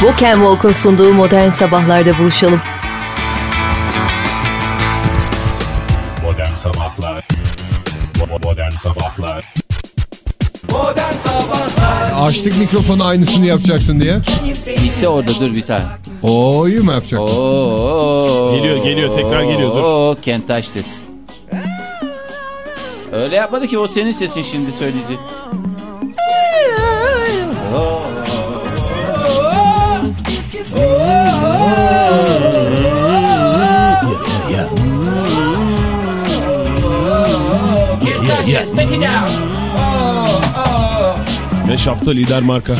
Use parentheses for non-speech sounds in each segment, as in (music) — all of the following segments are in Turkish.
Walk and Walk'un sunduğu Modern Sabahlar'da buluşalım. Modern Sabahlar Modern Sabahlar Modern Sabahlar Açtık mikrofonu aynısını yapacaksın diye. Bitti orada dur bir saniye. O'yu mu yapacaksın? Oo. Geliyor, geliyor, tekrar geliyor, dur. Oo, Kent Açtes. Öyle yapmadı ki o senin sesin şimdi söyleyecek. Ve şapta lider marka.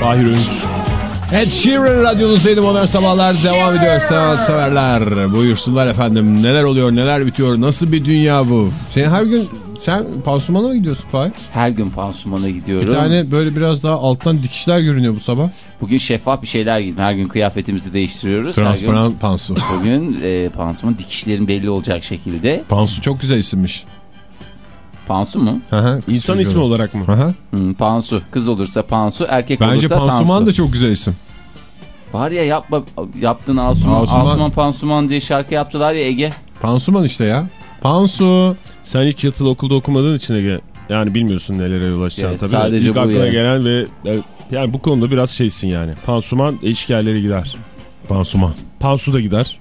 Fahir Öğünç. Ed Sheeran radyonuzdaydı modern sabahlar devam ediyor sanatseverler. Buyursunlar efendim neler oluyor neler bitiyor nasıl bir dünya bu. Sen her gün sen pansumana mı gidiyorsun Fahir? Her gün pansumana gidiyorum. Bir tane böyle biraz daha alttan dikişler görünüyor bu sabah. Bugün şeffaf bir şeyler giydim. Her gün kıyafetimizi değiştiriyoruz. Her Transparan pansu. gün, bugün e, pansuman dikişlerin belli olacak şekilde. Pansu çok güzel isimmiş. Pansu mu? Hı hı, İnsan ismi olarak mı? Hı hı. Hmm, pansu. Kız olursa pansu, erkek Bence olursa pansuman tansu. da çok güzel isim. Var ya yapma yaptığın Asuman, Asuman. Asuman Pansuman diye şarkı yaptılar ya Ege. Pansuman işte ya. Pansu. Sen hiç yatılı okulda okumadığın için Ege. Yani bilmiyorsun nelere yol açacağını Evet, tabii. sadece İlk bu aklına yani. gelen ve e, yani bu konuda biraz şeysin yani. Pansuman eşkerleri gider. Pansuman. Pansu da gider.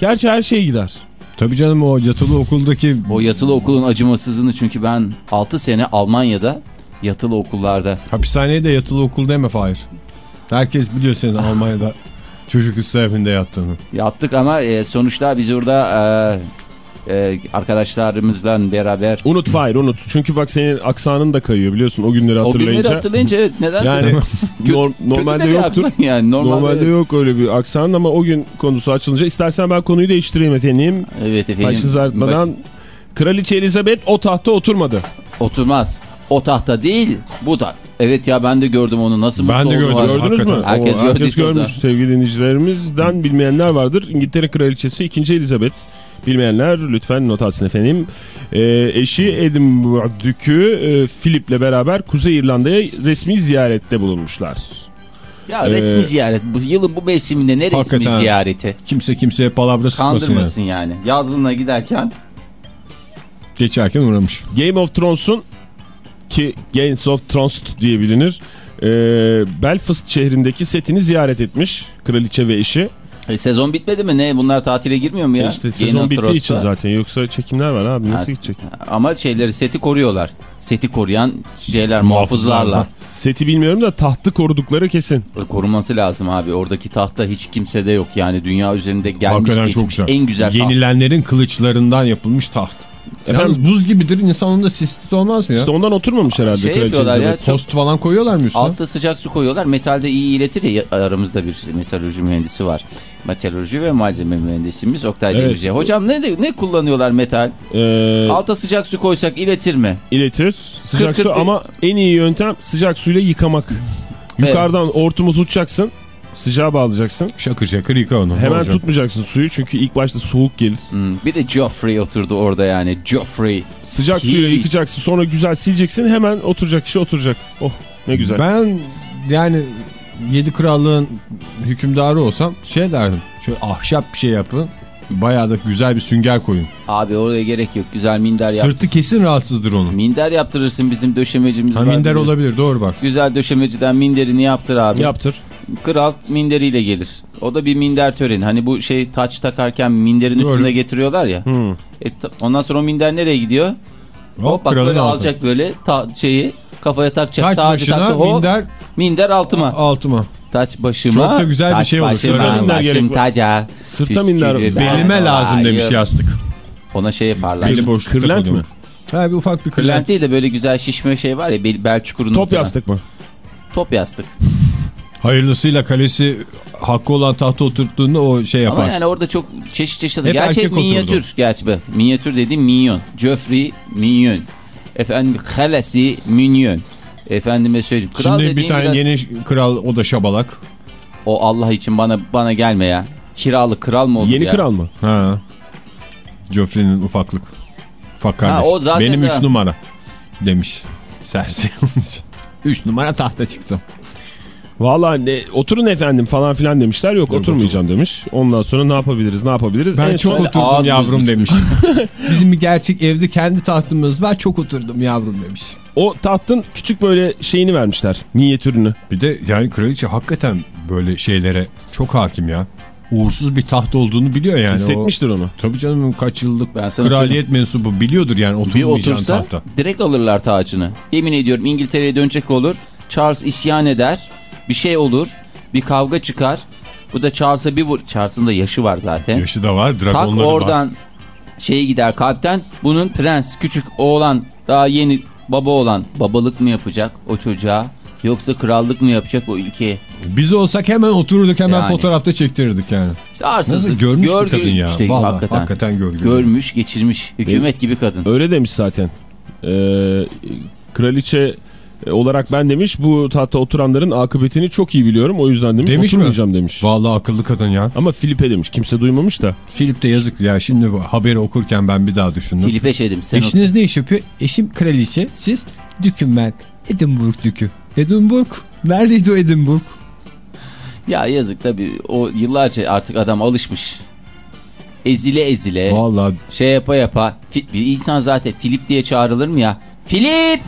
Gerçi her şey gider. Tabii canım o yatılı okuldaki O yatılı okulun acımasızlığını çünkü ben 6 sene Almanya'da yatılı okullarda hapishaneye de yatılı okul deme Fahir. Herkes biliyor senin (laughs) Almanya'da çocuk ıslah evinde yattığını. yattık ama e, sonuçta biz orada e, e, arkadaşlarımızla beraber Unut Fahir unut. Çünkü bak senin aksanın da kayıyor biliyorsun o günleri o hatırlayınca. günleri hatırlayınca evet nedense Yani (laughs) nor- normalde de yoktur. (laughs) yani normalde, Normalde yok öyle bir aksan ama o gün konusu açılınca istersen ben konuyu değiştireyim efendim. Evet efendim. Başınızı ağrıtmadan Kraliçe Elizabeth o tahta oturmadı. Baş- oturmaz. O tahta değil bu da. Evet ya ben de gördüm onu nasıl Ben mutlu de oldu gördüm. Gördünüz mü? Herkes O, herkes o görmüş sevgili dinleyicilerimizden bilmeyenler vardır. İngiltere Kraliçesi 2. Elizabeth. Bilmeyenler lütfen not alsın efendim. Ee, eşi Edinburgh Dükü e, Philip'le beraber Kuzey İrlanda'ya resmi ziyarette bulunmuşlar. Ya Ee, resmi ziyaret. Bu yılın bu mevsiminde ne resmi ziyareti? Kimse kimseye palavra sıkmasın yani. Kandırmasın yani. Yazlığına giderken Geçerken uğramış. Game of Thrones'un ki Games of Thrones diye bilinir. e, Belfast şehrindeki setini ziyaret etmiş kraliçe ve eşi. E, sezon bitmedi mi? Ne bunlar tatile girmiyor mu ya? işte Game sezon of bittiği için zaten yoksa çekimler var abi nasıl Ha, gidecek? Ama şeyleri seti koruyorlar. Seti koruyan şeyler muhafızlarla. Seti bilmiyorum da tahtı korudukları kesin. E, Korunması lazım abi. Oradaki tahta hiç kimsede yok. Yani dünya üzerinde gelmiş Hakikaten geçmiş çok güzel. en güzel taht. Yenilenlerin kılıçlarından yapılmış taht. Efendim? Yalnız buz gibidir insanın da sistit olmaz mı ya? İşte ondan oturmamış herhalde Şey kraliçe ya, Elizabeth. çok- Tost falan koyuyorlar mı üstüne? Altta sıcak su koyuyorlar. Metalde iyi iletir ya aramızda bir metalurji mühendisi var. Metalurji ve malzeme mühendisimiz Oktay Evet. Demirci. Hocam ne ne kullanıyorlar metal? Ee, Alta sıcak su koysak iletir mi? iletir sıcak Kırk kırk su ama en iyi yöntem sıcak suyla yıkamak. Yukarıdan hortumu tutacaksın sıcağa bağlayacaksın. Şakır şakır yıka onu. Hemen olacak? tutmayacaksın suyu çünkü ilk başta soğuk gelir. Hmm, Bir de Joffrey oturdu orada yani. Joffrey. Sıcak Jeez. suyla yıkacaksın sonra güzel sileceksin hemen oturacak kişi oturacak. Oh ne güzel. Ben yani yedi krallığın hükümdarı olsam şey derdim. Şöyle ahşap bir şey yapın. Bayağı da güzel bir sünger koyun. Abi oraya gerek yok. Güzel minder yap. Sırtı kesin rahatsızdır onun. Minder yaptırırsın bizim döşemecimiz Ha var. minder bilir. olabilir doğru bak. Güzel döşemeciden minderini yaptır abi. Yaptır. Kral minderiyle gelir. O da bir minder töreni. Hani bu şey taç takarken minderin Doğru. üstüne getiriyorlar ya. Hmm. E, ondan sonra o minder nereye gidiyor? Hop, bak kralın böyle altı. alacak böyle ta- şeyi kafaya takacak. Taç tacı başına taktı, hop, minder minder altıma. altıma. Taç başıma. Çok da güzel bir şey olur. başıma, Sırta minder başım gerek taca. Sırta minder Belime lazım demiş olayım. yastık. Ona şey yaparlar. Beli boşlukta Kırlent mi? Ha bir ufak bir kırlent. Kırlent değil de böyle güzel şişme şey var ya bel, bel çukurunu. Top yastık mı? Top yastık. Hayırlısıyla kalesi hakkı olan tahta oturttuğunda o şey yapar. Ama yani orada çok çeşit çeşit. Hep Gerçi erkek minyatür. oturdu. Gerçi be. Minyatür dediğim minyon. Joffrey minyon. Efendim kalesi minyon. Efendime söyleyeyim. Kral Şimdi bir tane biraz- yeni kral o da şabalak. O Allah için bana bana gelme ya. Kiralı kral mı olur Yeni ya? kral mı? Ha. Joffrey'nin ufaklık. Ufak kardeş. o zaten Benim de- 3 numara demiş. Sersi. 3 (laughs) numara tahta çıktı. Valla ne oturun efendim falan filan demişler. Yok, Yok, oturmayacağım demiş. Ondan sonra ne yapabiliriz ne yapabiliriz? Ben En çok oturdum yavrum demiş. (laughs) Bizim bir gerçek evde kendi tahtımız var çok oturdum yavrum demiş. O tahtın küçük böyle şeyini vermişler. Minyatürünü. Bir de yani kraliçe hakikaten böyle şeylere çok hakim ya. Uğursuz bir taht olduğunu biliyor yani. Hissetmiştir onu. O, tabii canım kaç yıllık Ben sana kraliyet mensubu biliyordur yani Bir oturmayacağın otursa tahta. direkt alırlar tacını. Yemin ediyorum İngiltere'ye dönecek olur. Charles isyan eder. Bir şey olur. Bir kavga çıkar. Bu da Charles'a bir vur. Charles'ın da yaşı var zaten. Yaşı da var Tak var. oradan şey gider kalpten. Bunun prens küçük oğlan daha yeni baba olan babalık mı yapacak o çocuğa? Yoksa krallık mı yapacak o ülkeye? Biz olsak hemen otururduk hemen Yani. fotoğrafta çektirirdik yani. İşte. Nasıl görmüş bir görgü- kadın ya. İşte Vallahi hakikaten. hakikaten. Görmüş geçirmiş. Hükümet gibi kadın. Öyle demiş zaten. Ee, kraliçe olarak ben demiş bu tahta oturanların akıbetini çok iyi biliyorum. O yüzden demiş, Demiş mi? oturmayacağım demiş. Vallahi akıllı kadın ya. Ama Filip'e demiş. Kimse duymamış da. Filip de yazık ya şimdi bu haberi okurken ben bir daha düşündüm. Filipe Şedim. Sen Eşiniz ne iş yapıyor? Eşim kraliçe, siz düküm ben. Edinburgh dükü. Edinburgh? Neredeydi o Edinburgh? Ya yazık tabii o yıllarca artık adam alışmış. Ezile ezile Vallahi şey yapa yapa. Bir insan zaten Filip diye çağrılır mı ya? Filip!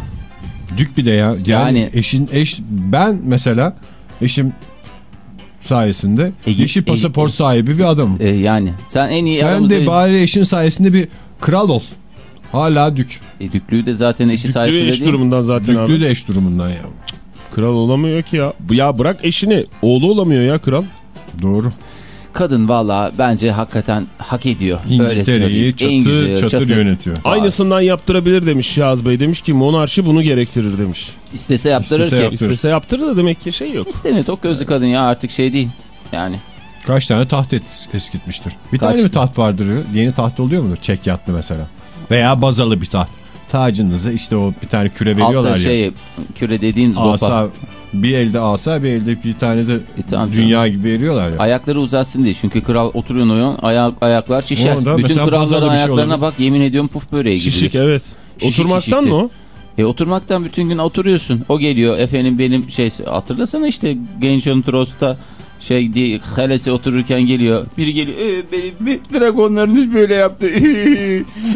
Dük bir de ya. Yani, Yani- eşin eş ben mesela eşim sayesinde Ege- yeşil pasaport sahibi bir adamım. Ee, yani sen en iyi Sen de bari eşin sayesinde bir kral ol. Hala dük. E, Düklüğü de zaten eşi Düklü sayesinde eş değil. durumundan zaten abi. Düklü de eş durumundan ya. Kral olamıyor ki ya. Ya bırak eşini. Oğlu olamıyor ya kral. Doğru. Kadın valla bence hakikaten hak ediyor. İngiltere'yi. En çatır güzel, çatır yönetiyor. Aynısından yaptırabilir demiş Yaz Bey. Demiş ki monarşi bunu gerektirir demiş. İstese yaptırır İstese ki. yaptırır. İstese yaptırır da demek ki şey yok. İstemiyor. Tok gözlü kadın ya artık şey değil. Yani Kaç tane taht et- eskitmiştir. Bir Kaç tane mi taht vardır? Yeni taht oluyor mudur? Çek yatlı mesela. Veya bazalı bir taht. Tacınızı işte o bir tane küre veriyorlar altta ya. şey küre dediğin zopa. Asa bir elde asa bir elde bir tane de E, tamam dünya gibi veriyorlar ya. Ayakları uzatsın diye. Çünkü kral oturuyor oyun ayak, ayaklar şişer. Orada Bütün kralların bir şey ayaklarına olabilir. bak yemin ediyorum puf böreği gibidir. Şişik evet. Şişik Oturmaktan mı o? E oturmaktan bütün gün oturuyorsun. O geliyor efendim benim şey hatırlasana işte Genjon Trost'ta şey diye halesi otururken geliyor. Biri geliyor. E, benim bir dragonlarınız böyle yaptı. (laughs)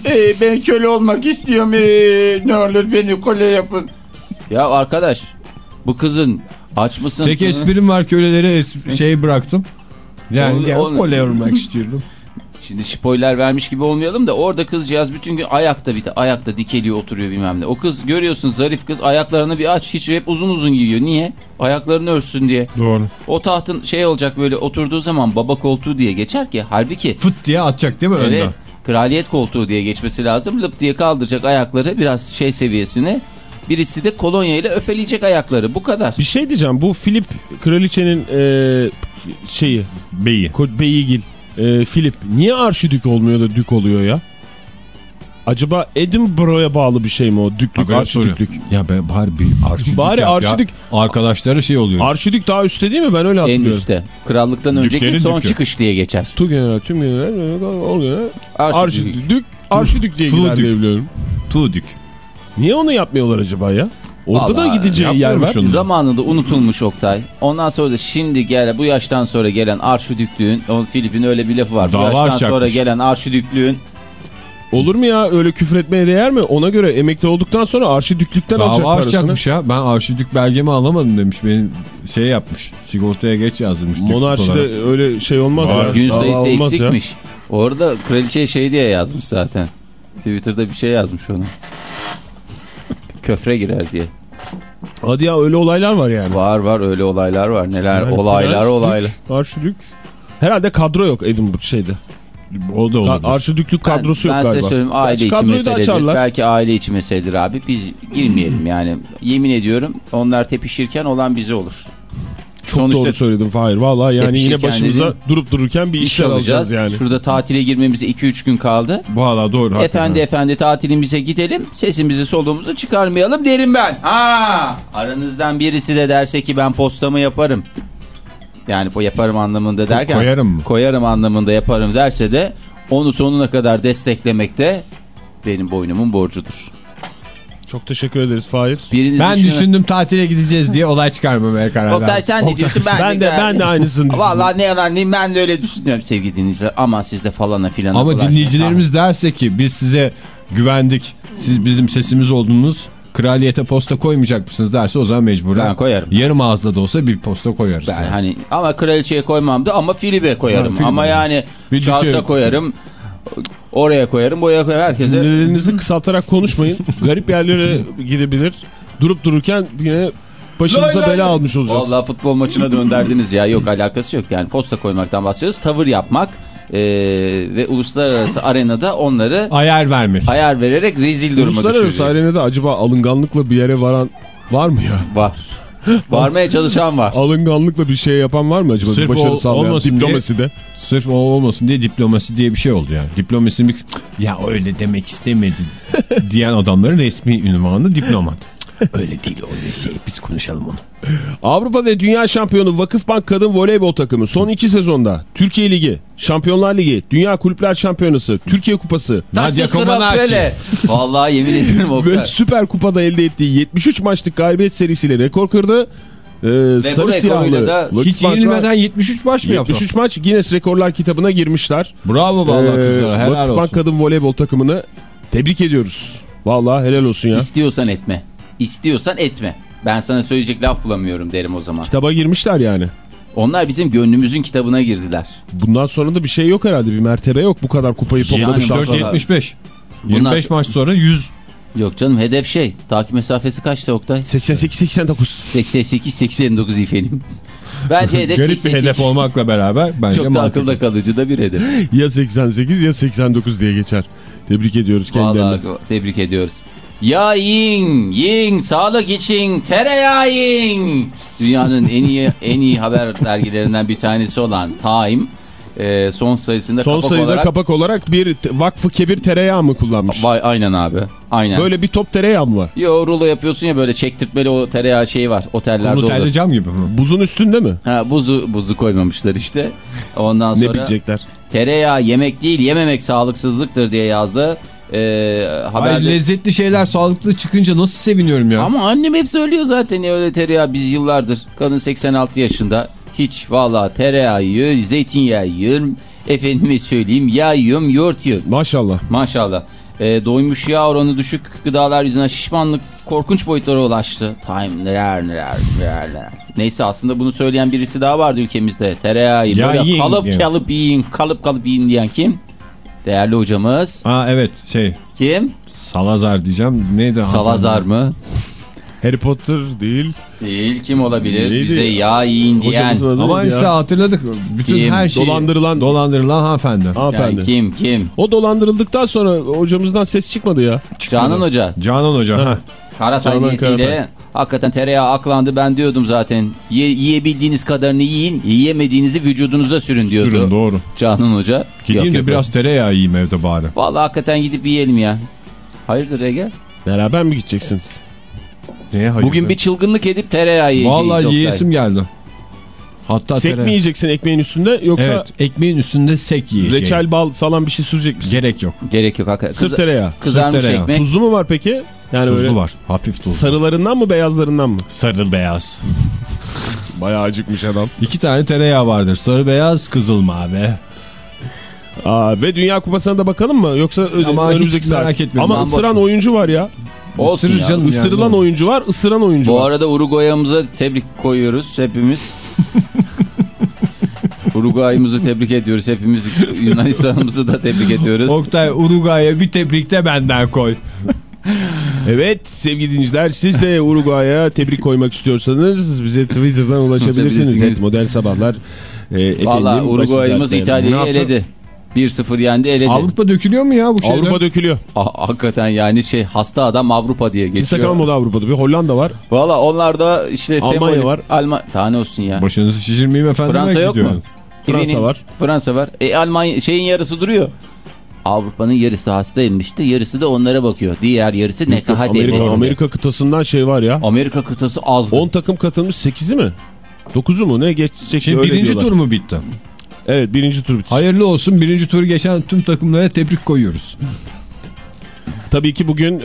E, ben köle olmak istiyorum. E, ne olur beni köle yapın. Ya arkadaş bu kızın aç mısın? Tek esprim var kölelere es- şey bıraktım. Yani yani onu- kole yormak istiyorum. Şimdi spoiler vermiş gibi olmayalım da orada kızcağız bütün gün ayakta bir de ayakta dikeliyor oturuyor bilmem ne. O kız görüyorsun zarif kız ayaklarını bir aç hiç hep uzun uzun giyiyor. Niye? Ayaklarını örtsün diye. Doğru. O tahtın şey olacak böyle oturduğu zaman baba koltuğu diye geçer ki halbuki Fıt diye atacak değil mi evet önden? kraliyet koltuğu diye geçmesi lazım. Lıp diye kaldıracak ayakları biraz şey seviyesine. Birisi de kolonya ile öfeleyecek ayakları bu kadar. Bir şey diyeceğim. Bu Filip kraliçenin e, şeyi Beyi. Ko- Beyigil e, Filip niye arşidük olmuyor da dük oluyor ya? Acaba Edinburgh'a bağlı bir şey mi o? Düklük, Haberi arşidüklük. soruyor. Ya ben bari bir arşidük Bari yap ya. arşidük- Arkadaşları şey oluyor. Arşidük daha üstte değil mi? Ben öyle En hatırlıyorum. üstte. Krallıktan önceki Düklerin son dükü. çıkış diye geçer. Tu general, tüm general. Arşidük. Arşidük, arşidük diye gider dük. diye biliyorum. Tuğdük. Niye onu yapmıyorlar acaba ya? Orada da Vallahi gideceği yer var. onu. Zamanında unutulmuş Oktay. Ondan sonra da şimdi gel bu yaştan sonra gelen arşidüklüğün, Filip'in öyle bir lafı var. Dava bu yaştan açacakmış. sonra gelen arşidüklüğün Olur mu ya öyle küfür etmeye değer mi? Ona göre emekli olduktan sonra arşidüklükten alacak Dava parasını. açacakmış ya. Ben arşidük belgemi alamadım demiş. Benim şey yapmış. Sigortaya geç yazdırmış. Monarşide öyle şey olmaz Var. ya. gün Dava sayısı olmaz ya. eksikmiş. Orada kraliçeye şey diye yazmış zaten. Twitter'da bir şey yazmış onu. Köfre girer diye. Hadi ya öyle olaylar var yani. Var var öyle olaylar var. Neler Yani olaylar prens, olaylar. dük, Arşidük. Herhalde kadro yok Edinburgh şeyde. O da olabilir. Arşidüklük Ben, kadrosu ben yok size galiba. söyleyeyim aile Gerçi içi meseledir. Belki aile içi meseledir abi. Biz girmeyelim yani. Yemin ediyorum onlar tepişirken olan bize olur. Çok Sonuçta doğru söyledim Fahir. Valla yani yine başımıza durup dururken bir iş işler alacağız yani. Şurada tatile girmemize 2-3 gün kaldı. Valla doğru. hakikaten. Efendi efendi tatilimize gidelim. Sesimizi soluğumuzu çıkarmayalım derim ben. Ha! Aranızdan birisi de derse ki ben postamı yaparım. Yani bu yaparım anlamında derken koyarım mı? koyarım anlamında yaparım derse de onu sonuna kadar desteklemek de benim boynumun borcudur. Çok teşekkür ederiz Fahir. Biriniz Ben düşünün. düşündüm tatile gideceğiz diye olay çıkarmamaya karar Oktay verdim. sen ne diyorsun? Ben, Ben de ben de aynısını (laughs) düşündüm. Vallahi ne yalan diyeyim ben de öyle düşünüyorum sevgili dinleyiciler. Ama siz de falana filana. Ama dinleyicilerimiz derse ki biz size güvendik. Siz bizim sesimiz oldunuz. Kraliyete posta koymayacak mısınız derse o zaman mecburen. Ben koyarım. Yarım ağızda da olsa bir posta koyarız. Ben yani. hani ama kraliçeye koymam da ama Filip'e koyarım. Ha, ama yani Charles'a dikey- koyarım. Oraya koyarım, buraya koyarım. Herkese Cümlelerinizi kısaltarak konuşmayın. (laughs) Garip yerlere gidebilir. Durup dururken yine başınıza bela almış olacağız. Vallahi futbol maçına dönderdiniz ya. Yok alakası yok. Yani posta koymaktan bahsediyoruz. Tavır yapmak eee, ve uluslararası arenada onları Ayar vermek. ayar vererek rezil duruma Uluslararası arenada acaba alınganlıkla bir yere varan var mı ya? Var. (gasps) Varmaya çalışan var. Alınganlıkla bir şey yapan var mı acaba? Sırf başarı o- sağlayan olmasın diye- diplomaside. Sırf o olmasın diye diplomasi diye bir şey oldu yani. Diplomasinin bir... Ya öyle demek istemedi (laughs) diyen adamların resmi ünvanı diplomat. Öyle değil öyle şey biz konuşalım onu. Avrupa ve Dünya Şampiyonu Vakıfbank Kadın Voleybol takımı son iki sezonda Türkiye Ligi, Şampiyonlar Ligi, Dünya Kulüpler Şampiyonası, Türkiye Kupası Nadia Comaneci. Vallahi yemin ederim o ve kadar. Süper Kupa'da elde ettiği 73 maçlık galibiyet serisiyle rekor kırdı. Ee, bu sarı siyahlı da Hiç yenilmeden 73 baş mı yaptı? 73 maç Guinness Rekorlar kitabına girmişler. Bravo vallahi Ee, kızlara helal Vakıfbank olsun. Kadın Voleybol takımını tebrik ediyoruz. Vallahi helal olsun ya. İstiyorsan etme. İstiyorsan etme. Ben sana söyleyecek laf bulamıyorum derim o zaman. Kitaba girmişler yani. Onlar bizim gönlümüzün kitabına girdiler. Bundan sonra da bir şey yok herhalde. Bir mertebe yok bu kadar kupayı toplamışlar. 74 75. Bunlar- 25 maç sonra 100 Yok canım hedef şey. Takip mesafesi kaçtı Oktay? 88-89. 88-89 efendim. (laughs) Bence hedef garip bir 88. hedef olmakla beraber bence Çok da mantıklı. akılda kalıcı da bir hedef. Ya 88 ya 89 diye geçer. Tebrik ediyoruz kendilerini. Vallahi tebrik ediyoruz. Ya yiyin, yiyin, sağlık için tereyağı yiyin. Dünyanın en iyi (laughs) en iyi haber dergilerinden bir tanesi olan Time e, son sayısında Son kapak sayıda olarak kapak olarak bir vakfı kebir tereyağı mı kullanmış? Vay aynen abi. Aynen. Böyle bir top tereyağı mı var? Yo rulo yapıyorsun ya böyle çektirtmeli o tereyağı şeyi var. Otellerde Konu olur. cam gibi mi? Buzun üstünde mi? Ha, buzu buzu koymamışlar işte. Ondan Ne sonra bilecekler? tereyağı yemek değil yememek sağlıksızlıktır diye yazdı. Ee, Hayır haberde... lezzetli şeyler sağlıklı çıkınca nasıl seviniyorum ya. Ama annem hep söylüyor zaten ya öyle tereyağı biz yıllardır. Kadın 86 yaşında. Hiç valla tereyağı yiyor, zeytinyağı yiyorum. Efendime söyleyeyim yağ yiyorum, yoğurt yiyorum. Maşallah. Maşallah. Ee, doymuş yağ oranı düşük gıdalar yüzünden şişmanlık korkunç boyutlara ulaştı. Time neler neler neler neler. Neyse aslında bunu söyleyen birisi daha vardı ülkemizde. Tereyağı Ya böyle yiyin kalıp diyor. kalıp yiyin, kalıp kalıp yiyin diyen kim? Değerli hocamız. Ha evet şey Kim? Salazar diyeceğim. Neydi? Salazar mı? Harry Potter değil. Değil. Kim olabilir? Neydi? Bize yağ yiyin diyen. Ama işte ya? hatırladık. Bütün Kim? her şeyi Dolandırılan- dolandırılan hanımefendi. Hanımefendi. Yani kim kim? O dolandırıldıktan sonra hocamızdan ses çıkmadı ya. Canan Hoca. Canan Hoca. Ha. Karatay Canan niyetiyle Karatay. hakikaten tereyağı aklandı. Ben diyordum zaten. Ye, yiyebildiğiniz kadarını yiyin. Yiyemediğinizi vücudunuza sürün diyordu. Sürün doğru. Canan Hoca. Gideyim Yok, de yok, biraz tereyağı yiyeyim evde bari. yok. Vallahi hakikaten gidip yiyelim ya. Hayırdır Ege? Beraber mi gideceksiniz? Neye hayır? Bugün bir çılgınlık edip tereyağı yiyeceğiz. Vallahi Oktay. yiyesim geldi. Hatta Sek mi tereyağı. yiyeceksin ekmeğin üstünde yoksa Evet ekmeğin üstünde sek yiyeceğim. reçel bal falan bir şey sürecek misin? Gerek yok. Gerek yok hakikaten. Sırf tereyağı. kızarmış Sırf tereyağı. ekmek. Tuzlu mu var peki? Yani Tuzlu var. Hafif tuzlu. Sarılarından mı beyazlarından mı? Sarı beyaz. (laughs) Bayağı acıkmış adam. İki tane tereyağı vardır. Sarı beyaz kızıl mavi. Aa, ve Dünya Kupası'na da bakalım mı? Yoksa Ama hiç önümüzdeki merak etmiyorum. Ama Ben ısıran oyuncu var ya. Olsun Isırır ya. canım. yani. Isırılan oyuncu var, ısıran oyuncu Bu var. arada Uruguay'ımıza tebrik koyuyoruz hepimiz. (laughs) Uruguay'ımızı tebrik ediyoruz hepimiz. Yunanistan'ımızı da tebrik ediyoruz. Oktay Uruguay'a bir tebrik de benden koy. (laughs) Evet sevgili dinleyiciler siz de Uruguay'a tebrik koymak istiyorsanız bize Twitter'dan ulaşabilirsiniz. Evet, modern sabahlar. Efendim, Valla Uruguay'ımız İtalya'yı eledi. 1-0 yendi eledi. Avrupa dökülüyor mu ya bu şeyler? Avrupa dökülüyor. Ah, hakikaten yani şey hasta adam Avrupa diye Kimse geçiyor. kalmadı Avrupa'da. Bir Hollanda var. Valla onlar da işte Almanya var. Alman tane olsun ya. Başınızı şişirmeyeyim efendim. Fransa yok mu? gidiyorum. Fransa Kimin- var. Fransa var. E Almanya şeyin yarısı duruyor. Avrupa'nın yarısı hastaymıştı. Yarısı da onlara bakıyor. Diğer yarısı nekahat Amerika. Amerika kıtasından şey var ya. Amerika kıtası azdı. 10 takım katılmış 8'i mi? 9'u mu ne geçecek Şimdi birinci diyorlar. tur mu bitti? Evet birinci tur bitti. Hayırlı olsun. Birinci turu geçen tüm takımlara tebrik koyuyoruz. Tabii ki bugün e,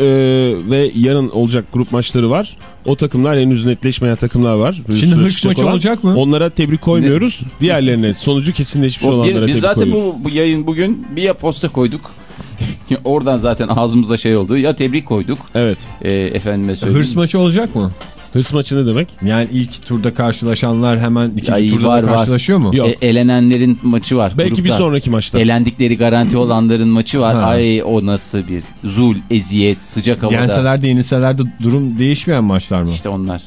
ve yarın olacak grup maçları var. O takımlar henüz netleşmeyen takımlar var. Şimdi çıkacak maçı olan. olacak mı? Onlara tebrik koymuyoruz. Diğerlerine sonucu kesinleşmiş O olanlara biz tebrik zaten koyuyoruz. bu, bu yayın bugün bir posta koyduk. (laughs) Oradan zaten ağzımıza şey oldu. Ya tebrik koyduk. Evet. E, efendime söyleyeyim. Hırs maçı olacak mı? Hırs maçı ne demek? Yani ilk turda karşılaşanlar hemen ikinci Ay, turda var, da var. karşılaşıyor mu? Yok. E, elenenlerin maçı var. Belki bir grupta. sonraki maçta. Elendikleri garanti olanların maçı var. Ha. Ay o nasıl bir zul, eziyet, sıcak havada. Yenseler de yenilseler de durum değişmeyen maçlar mı? İşte onlar.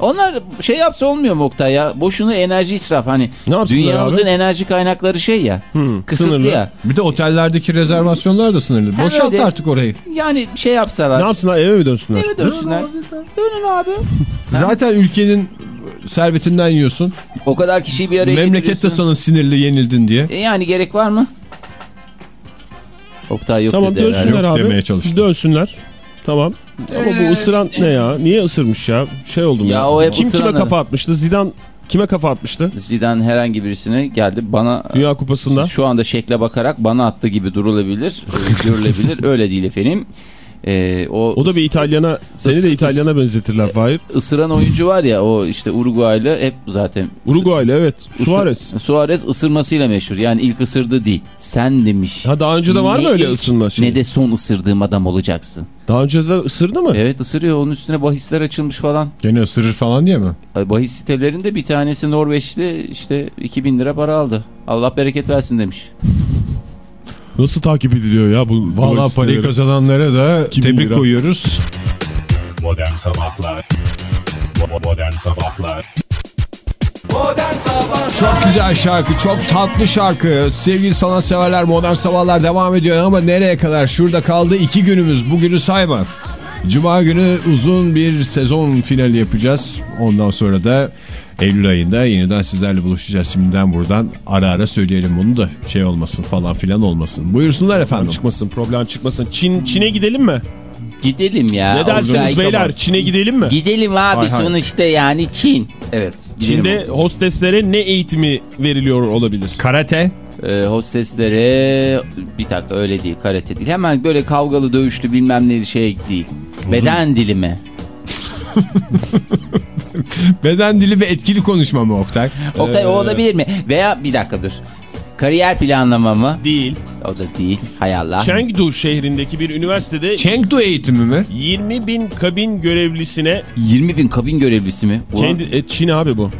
Onlar şey yapsa olmuyor mu Oktay ya? Boşuna enerji israf. Hani Ne dünyamızın abi? enerji kaynakları şey ya. Hı, kısıtlı sınırlı. ya. Bir de otellerdeki rezervasyonlar da sınırlı. Boşalt öyle. artık orayı. Yani şey Ne yapsalar. yapsınlar eve mi dönsünler? Eve dönsünler. Dönün abi. (laughs) Zaten ülkenin servetinden yiyorsun. O kadar kişiyi bir araya Memleket de sana sinirli yenildin diye. E yani gerek var mı? Oktay yok Tamam dedi dönsünler Yok abi. demeye çalıştım. Dönsünler. Tamam. Ama bu ısıran ne ya? Niye ısırmış ya? Şey oldum ya. Ya o hep Kim kime kafa atmıştı? Zidane kime kafa atmıştı? Zidane herhangi birisine geldi bana Dünya Kupası'nda. şu anda şekle bakarak bana attı gibi durulabilir, e, görülebilir. (laughs) Öyle değil efendim. E, o, O da bir İtalyana, seni de İtalyana benzetirler Fahir. ısıran oyuncu var ya o işte Uruguaylı hep zaten Uruguaylı evet. Suarez. Suarez ısırmasıyla meşhur. Yani ilk ısırdı değil. Sen demiş. Ha daha önce de var mı öyle ilk, ısınma? Ne de son ısırdığım adam olacaksın. Daha önce de ısırdı mı? Evet ısırıyor. Onun üstüne bahisler açılmış falan. Gene ısırır falan diye mi? Bahis sitelerinde bir tanesi Norveçli işte 2000 lira para aldı. Allah bereket versin demiş. Nasıl takip ediliyor ya bu? Valla parayı kazananlara da 2000 tebrik lira. koyuyoruz. Modern Sabahlar Bo- Modern Sabahlar Modern Sabahlar Çok güzel şarkı, çok tatlı şarkı. Sevgili sanatseverler modern sabahlar devam ediyor ama nereye kadar? Şurada kaldı iki günümüz. Bugünü sayma. Cuma günü uzun bir sezon finali yapacağız. Ondan sonra da Eylül ayında yeniden sizlerle buluşacağız. Şimdiden buradan ara ara söyleyelim bunu da şey olmasın falan filan olmasın. Buyursunlar efendim. Çıkmasın problem çıkmasın. Çin Çin'e gidelim mi? Gidelim ya. ne dersiniz beyler? Çin'e gidelim mi? Gidelim abi Hay hay. sonuçta yani Çin. Evet. Çin'de hosteslere ne eğitimi veriliyor olabilir? Karate. Ee, hosteslere bir dakika öyle değil karate değil. Hemen böyle kavgalı dövüşlü bilmem ne şey değil. Beden dilimi. (laughs) Beden dili ve etkili konuşma mı Oktay? Oktay o olabilir mi? Veya bir dakika dur. Kariyer planlama mı? Değil. O da değil. Hay Allah. Chengdu şehrindeki bir üniversitede Chengdu eğitimi mi? 20 bin kabin görevlisine 20 bin kabin görevlisi mi? Kendi e, Çin abi bu.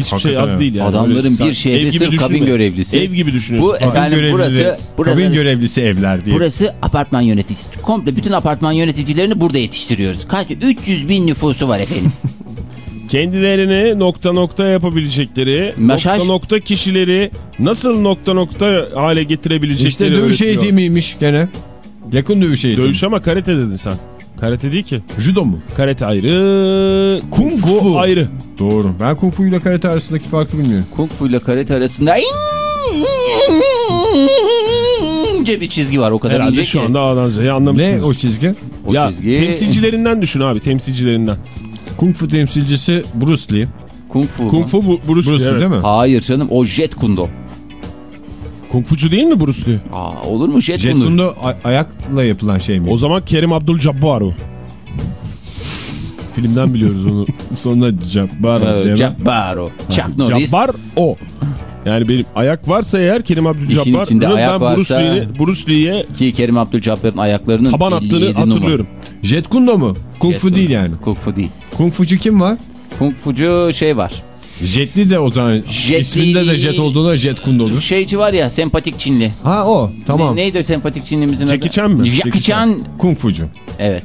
Hiçbir şey Hakikaten az ya. değil yani. Adamların bir şehri sırf kabin görevlisi. Ev gibi düşünüyorsun. Bu efendim burası burası, kabin görevlisi evler diye. burası apartman yöneticisi. Komple bütün apartman yöneticilerini burada yetiştiriyoruz. Kaç 300 bin nüfusu var efendim. (laughs) Kendilerini nokta nokta yapabilecekleri, Masaj. nokta nokta kişileri nasıl nokta nokta hale getirebilecekleri İşte dövüş öğretiyor. eğitimiymiş gene. Yakın dövüş eğitimi. Dövüş ama karate dedin sen. Karate değil ki. Judo mu? Karate ayrı, Kung fu. ayrı. Doğru. Ben kung fu ile karate arasındaki farkı bilmiyorum. Kung Fu ile karate arasında ince bir çizgi var o kadar Herhalde ince şu ki. anda A'dan Z'ye anlamışsınız. Ne o çizgi? O ya çizgi temsilcilerinden düşün abi temsilcilerinden. Kung fu temsilcisi Bruce Lee. Kung Fu. mu? Kung Fu Bruce, Bruce Lee, Lee evet. değil mi? Hayır canım o Jet Kundo. Kung Fucu değil mi Bruce Lee? Aa, olur mu Jet, Jet Kundo? Kundo ay- ayakla yapılan şey mi? O zaman Kerim Abdul-Jabbar o. Filmden biliyoruz onu. (laughs) Sonunda Jabbar Ee, demem. Jabbaro. Chuck Norris. Jabbar o. Yani benim ayak varsa eğer Kerim Abdul-Jabbar İçinde ben ayak Bruce varsa- Lee'ye Bruce Lee'ye Ki Kerim Abdülcabbar'ın ayaklarının taban 57 attığını numara. hatırlıyorum. Jet Kundo mu? Kung Jet fu değil yani. Kung Fu değil. Kung fucu kim var? Kung Fucu şey var. Jet Li de o zaman Jet isminde de jet olduğuna Jet Kundo'dur. Şeyci var ya sempatik Çinli. Ha o tamam. Ne, neydi o sempatik Çinlimizin adı? Jackie Chan mi? Jackie Jackie Chan. Kung fucu. Evet.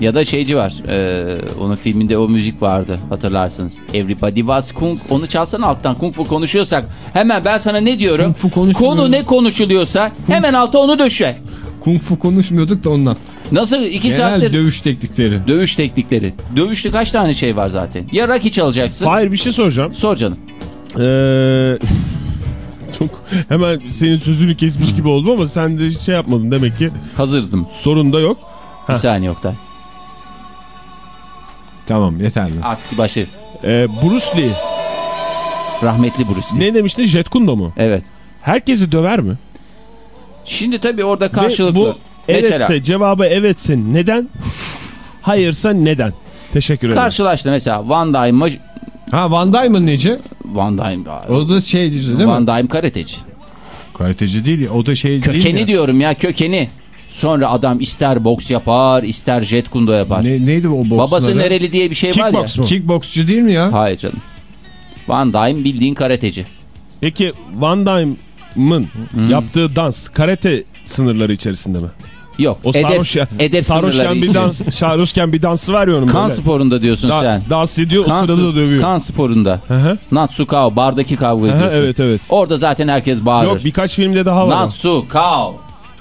Ya da şeyci var. Ee, onun filminde o müzik vardı hatırlarsınız. Everybody was Kung. Onu çalsana alttan Kung Fu konuşuyorsak. Hemen ben sana ne diyorum? Kung Fu. Konu ne konuşuluyorsa hemen alta onu döşe. Kung fu konuşmuyorduk da ondan. Nasıl iki Genel saattir dövüş teknikleri. dövüş teknikleri. Dövüşte kaç tane şey var zaten? Ya Rocky çalacaksın. Hayır bir şey soracağım. Sor canım. Ee, (laughs) çok hemen senin sözünü kesmiş gibi oldum ama sen de şey yapmadın demek ki. Hazırdım. Sorun da yok. Bir Heh. saniye Oktay. Tamam yeterli. Artık başı. Ee, Bruce Lee Rahmetli Bruce Lee. ne demişti? Jet Kundo mu? Evet. Herkesi döver mi? Şimdi tabii orada Ve karşılıklı. bu Evetse Mesela. cevabı evetse neden? (laughs) Hayırsa neden? Teşekkür ederim. Karşılaştı mesela Van Damme, Ha Van Diamond neci? Van Damme, O da şey değil mi? Van Damme karateci. Karateci değil ya. O da şey değil Kökeni diyorum ya kökeni. Sonra adam ister boks yapar, ister jet kundo yapar. Ne, neydi o boksun Babası adı? nereli diye bir şey var ya. Kickbox mu? Kickboksçu değil mi ya? Hayır canım. Van Damme bildiğin karateci. Peki Van Damme'ın yaptığı dans karate sınırları içerisinde mi? Yok. O edep, sarhoşken, edep sarhoşken bir dans, sarhoşken bir dansı var ya onun Kan böyle. sporunda diyorsun Da- sen. Dans ediyor Kan, o sırada da dövüyor. kan sporunda. Hı hı. Natsukao bardaki kavga Hı hı, ediyorsun. evet evet. Orada zaten herkes bağırır. Yok birkaç filmde daha var. o. Natsukao.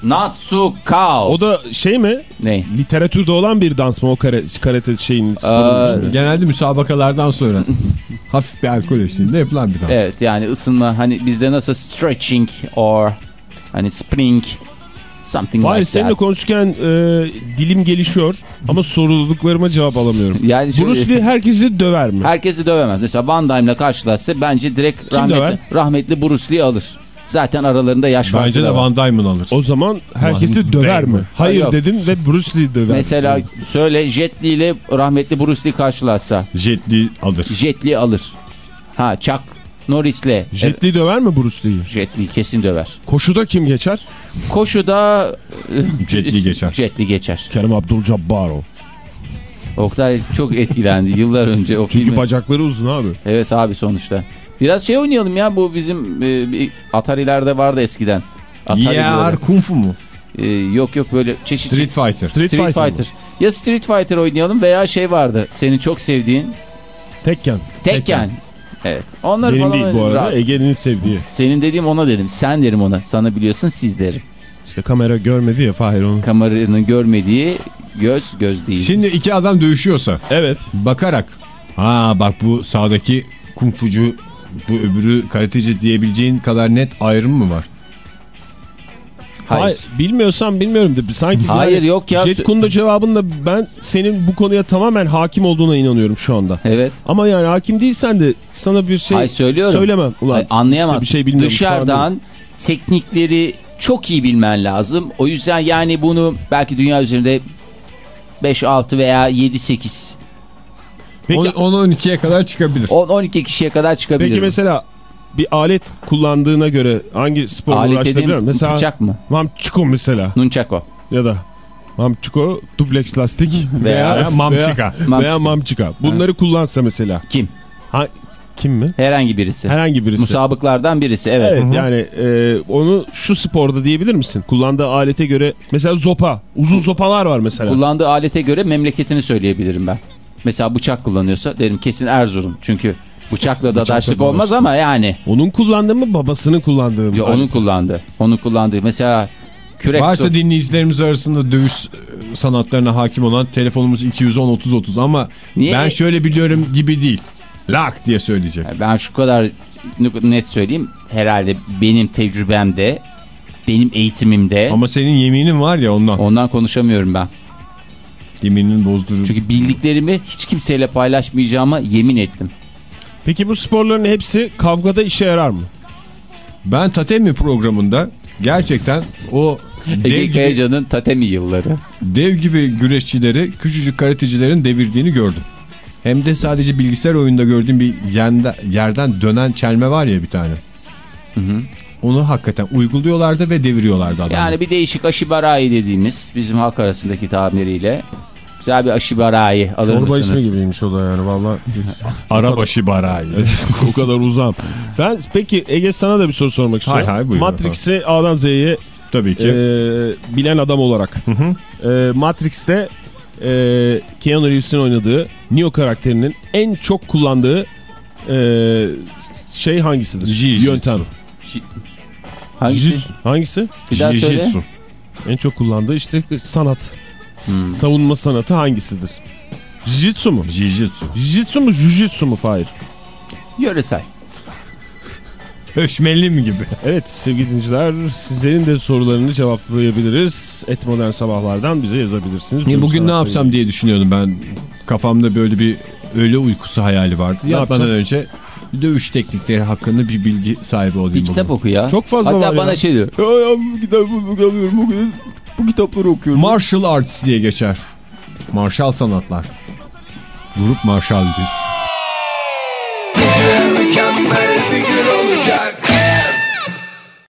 Natsukao. O da şey mi? Ne? Literatürde olan bir dans mı o kare, karate şeyin Ee? Genelde müsabakalardan sonra (laughs) hafif bir alkol eşliğinde yapılan bir dans. Evet yani ısınma hani bizde nasıl stretching or hani spring something Hayır like seninle that. konuşurken e, dilim gelişiyor ama soruluklarıma cevap alamıyorum. Yani şöyle- Bruce Lee herkesi döver mi? Herkesi dövemez. Mesela Van Damme'la karşılaşsa bence direkt Kim rahmetli, döver? rahmetli Bruce Lee alır. Zaten aralarında yaş farkı Bence de. Van Diamond alır. O zaman herkesi Van döver mi? Hayır Yok. dedin ve Bruce Lee döver. Mesela söyle Jet Li ile rahmetli Bruce Lee karşılaşsa Jet Li alır. Jet Li alır. Ha Chuck Norris'le Jet Li döver mi Bruce Lee'yi? Jet Li kesin döver. Koşuda kim geçer? Koşuda (laughs) Jet Li geçer. Jet Li geçer. Kerem Abdul-Jabbar o. Oktay çok etkilendi yıllar önce o Çünkü filmi. bacakları uzun abi. Evet abi sonuçta. Biraz şey oynayalım ya bu bizim e, Atari'lerde vardı eskiden. Atari Yer diyorlar. Kung Fu mu? E, yok yok böyle çeşit Street Fighter. Street Street, Fighter Fighter. Ya Street Fighter oynayalım veya şey vardı. Senin çok sevdiğin Tekken. Tekken. Evet. Onlar Benim falan değil bu arada. Ra- Ege'nin sevdiği. Senin dediğim ona dedim. Sen derim ona. Sana biliyorsun siz derim. İşte kamera görmedi ya Fahir onu. Kameranın görmediği göz göz değil. Şimdi iki adam dövüşüyorsa Evet. bakarak ha bak bu sağdaki kung fucu bu öbürü karateci diyebileceğin kadar net ayrım mı var? Hayır. Hayır. Bilmiyorsam bilmiyorum da sanki Hayır, yani yok ya. Jet Kundo cevabında ben senin bu konuya tamamen hakim olduğuna inanıyorum şu anda. Evet. Ama yani hakim değilsen de sana bir şey Hayır söylüyorum. söylemem. Ulan Hayır, anlayamazsın. işte bir şey Dışarıdan teknikleri çok iyi bilmen lazım. O yüzden yani bunu belki dünya üzerinde 5, 6 veya 7, 8, Peki, 10-12'ye kadar çıkabilir. 10, 12 kişiye kadar çıkabilir. peki mesela bir alet kullandığına göre hangi sporla Alet uğraştırabiliyor? Mesela bıçak mı? Mamçuko mesela Nunchako. ya da Mamçuko dubleks lastik Veya- veya Mamçika. Mamçuko. Veya Mamçika. Bunları kullansa mesela. Kim? Ha, kim mi? Herhangi birisi. Herhangi birisi. Musabıklardan birisi evet. Evet yani e, onu şu sporda diyebilir misin? Kullandığı alete göre mesela zopa. Uzun zopalar var mesela. Kullandığı alete göre memleketini söyleyebilirim ben. Mesela bıçak kullanıyorsa derim kesin Erzurum. Çünkü bıçakla da daşlık olmaz ama yani. Onun kullandığı mı babasının kullandığı mı? Ya onun kullandığı. Onun kullandığı. Mesela kürek Varsa su- dinleyicilerimiz arasında dövüş e, sanatlarına hakim olan telefonumuz 210-30-30 ama Niye? ben şöyle biliyorum gibi değil. Lak diye söyleyecek. Ben şu kadar net söyleyeyim. Herhalde benim tecrübemde, benim eğitimimde Ama senin yeminin var ya ondan. ondan konuşamıyorum ben. Yeminini bozdurucu. Çünkü bildiklerimi hiç kimseyle paylaşmayacağıma yemin ettim. Peki bu sporların hepsi kavgada işe yarar mı? Ben Tatemi programında gerçekten o dev Ege gibi, Kayacan'ın tatemi yılları. dev gibi güreşçileri küçücük karatecilerin devirdiğini gördüm. Hem de sadece bilgisayar oyunda gördüğüm bir yende, yerden dönen çelme var ya bir tane. Onu hakikaten uyguluyorlardı ve deviriyorlardı adamı. Yani bir değişik aşibarai dediğimiz bizim halk arasındaki tabiriyle güzel bir aşibarai alır Çorba mısınız? ismi gibiymiş o da yani valla. (laughs) Arabaşı barayı. o kadar uzam. Ben peki Ege sana da bir soru sormak istiyorum. Hay hay, buyurun Matrix'i A'dan Z'ye Tabii ki. e, bilen adam olarak. E, Matrix'te e, Keanu Reeves'in oynadığı Neo karakterinin en çok kullandığı e, şey hangisidir? Jiu-jitsu. Yöntem. Hangisi? Jiu- Hangisi? Bir daha söyle. En çok kullandığı işte sanat. Hmm. Savunma sanatı hangisidir? Jiu-jitsu mu? Jiu-jitsu. Jiu-jitsu mu? Jiu-jitsu mu? Hayır. Yöresel. (laughs) Höşmelli mi gibi? Evet sevgili dinleyiciler sizlerin de sorularını cevaplayabiliriz. Et Modern Sabahlardan bize yazabilirsiniz. Ya bugün ne yapsam diye düşünüyordum ben. Kafamda böyle bir öğle uykusu hayali vardı. Ne Yatmadan yapacaksın? önce dövüş teknikleri hakkında bir bilgi sahibi olayım. Bir kitap bugün. oku ya. Çok fazla Hatta var bana ya. şey diyor. Ya, ya bu kitabı alıyorum bugün. Bu kitapları okuyorum. Martial arts diye geçer. Marşal sanatlar. Grup Marshall Arts. Mükemmel bir gün